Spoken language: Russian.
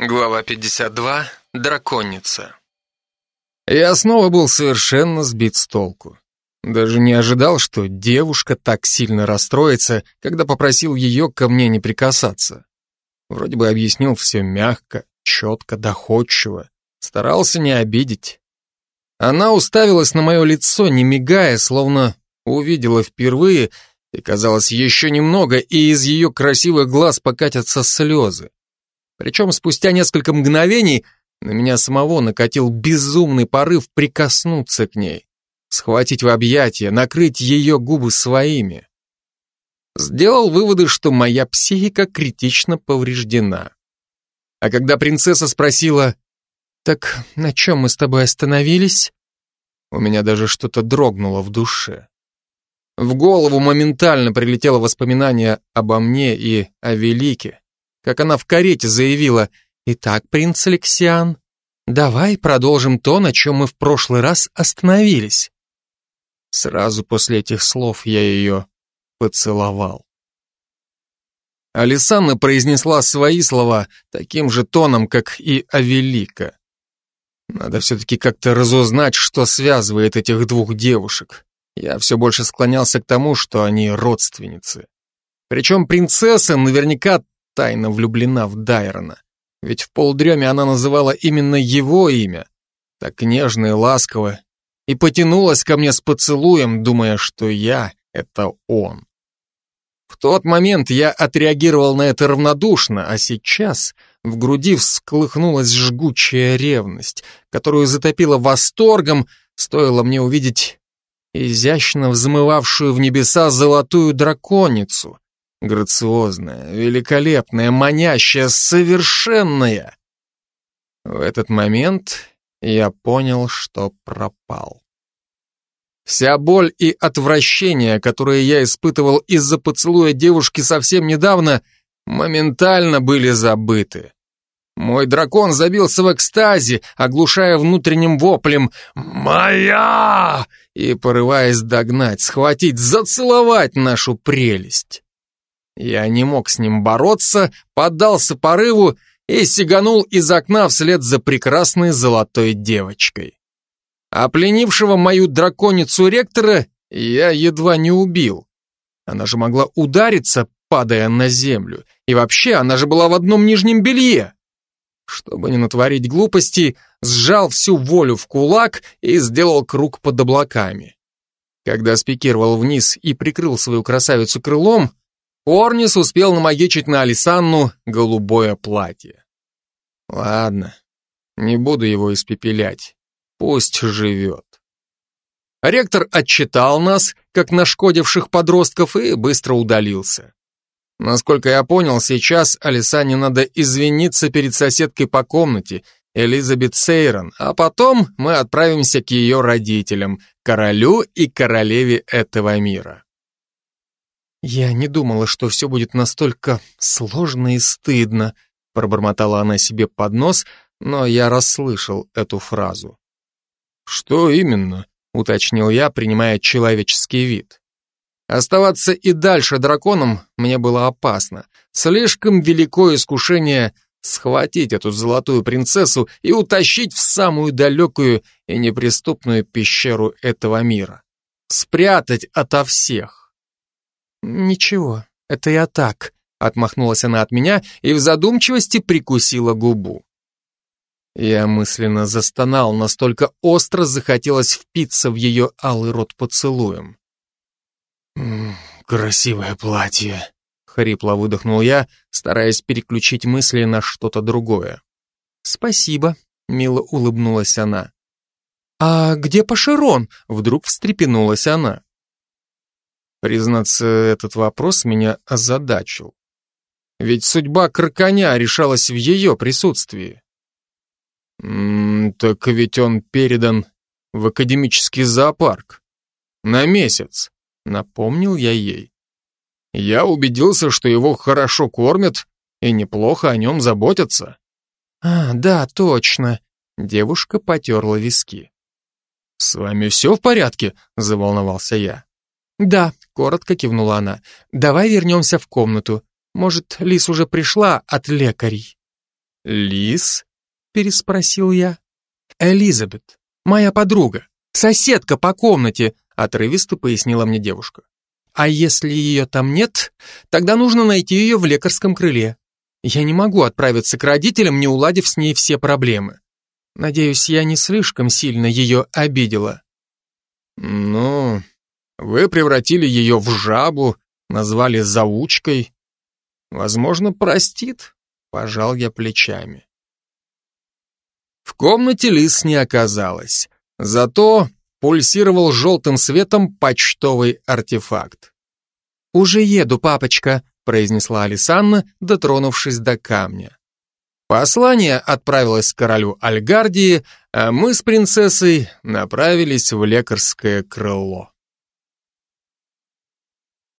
Глава 52. Драконица. Я снова был совершенно сбит с толку. Даже не ожидал, что девушка так сильно расстроится, когда попросил ее ко мне не прикасаться. Вроде бы объяснил все мягко, четко, доходчиво. Старался не обидеть. Она уставилась на мое лицо, не мигая, словно увидела впервые, и, казалось, еще немного, и из ее красивых глаз покатятся слезы. Причем спустя несколько мгновений на меня самого накатил безумный порыв прикоснуться к ней, схватить в объятия, накрыть ее губы своими. Сделал выводы, что моя психика критично повреждена. А когда принцесса спросила, «Так на чем мы с тобой остановились?» У меня даже что-то дрогнуло в душе. В голову моментально прилетело воспоминание обо мне и о Велике, как она в карете заявила, «Итак, принц Алексиан, давай продолжим то, на чем мы в прошлый раз остановились». Сразу после этих слов я ее поцеловал. Алисанна произнесла свои слова таким же тоном, как и Авелика. Надо все-таки как-то разузнать, что связывает этих двух девушек. Я все больше склонялся к тому, что они родственницы. Причем принцесса наверняка тайно влюблена в Дайрона. Ведь в полдреме она называла именно его имя, так нежно и ласково, и потянулась ко мне с поцелуем, думая, что я — это он. В тот момент я отреагировал на это равнодушно, а сейчас в груди всколыхнулась жгучая ревность, которую затопила восторгом, стоило мне увидеть изящно взмывавшую в небеса золотую драконицу, Грациозная, великолепная, манящая, совершенная. В этот момент я понял, что пропал. Вся боль и отвращение, которые я испытывал из-за поцелуя девушки совсем недавно, моментально были забыты. Мой дракон забился в экстазе, оглушая внутренним воплем «Моя!» и порываясь догнать, схватить, зацеловать нашу прелесть. Я не мог с ним бороться, поддался порыву и сиганул из окна вслед за прекрасной золотой девочкой. А пленившего мою драконицу ректора я едва не убил. Она же могла удариться, падая на землю. И вообще, она же была в одном нижнем белье. Чтобы не натворить глупостей, сжал всю волю в кулак и сделал круг под облаками. Когда спикировал вниз и прикрыл свою красавицу крылом, Орнис успел намагичить на Алисанну голубое платье. Ладно, не буду его испепелять. Пусть живет. Ректор отчитал нас, как нашкодивших подростков, и быстро удалился. Насколько я понял, сейчас Алисане надо извиниться перед соседкой по комнате, Элизабет Сейрон, а потом мы отправимся к ее родителям, королю и королеве этого мира. «Я не думала, что все будет настолько сложно и стыдно», пробормотала она себе под нос, но я расслышал эту фразу. «Что именно?» — уточнил я, принимая человеческий вид. Оставаться и дальше драконом мне было опасно. Слишком великое искушение схватить эту золотую принцессу и утащить в самую далекую и неприступную пещеру этого мира. Спрятать ото всех. «Ничего, это я так», — отмахнулась она от меня и в задумчивости прикусила губу. Я мысленно застонал, настолько остро захотелось впиться в ее алый рот поцелуем. «Красивое платье», — хрипло выдохнул я, стараясь переключить мысли на что-то другое. «Спасибо», — мило улыбнулась она. «А где Пашерон?» — вдруг встрепенулась она. Признаться, этот вопрос меня озадачил. Ведь судьба краконя решалась в ее присутствии. М -м, так ведь он передан в академический зоопарк. На месяц, напомнил я ей. Я убедился, что его хорошо кормят и неплохо о нем заботятся. А, да, точно. Девушка потерла виски. «С вами все в порядке?» – заволновался я. «Да», — коротко кивнула она. «Давай вернемся в комнату. Может, Лис уже пришла от лекарей?» Лис? переспросил я. Элизабет, моя подруга, соседка по комнате, отрывисто пояснила мне девушка. А если ее там нет, тогда нужно найти ее в лекарском крыле. Я не могу отправиться к родителям, не уладив с ней все проблемы. Надеюсь, я не слишком сильно ее обидела. Вы превратили ее в жабу, назвали заучкой. Возможно, простит, пожал я плечами. В комнате лис не оказалось, зато пульсировал желтым светом почтовый артефакт. «Уже еду, папочка», — произнесла Алисанна, дотронувшись до камня. Послание отправилось к королю Альгардии, а мы с принцессой направились в лекарское крыло.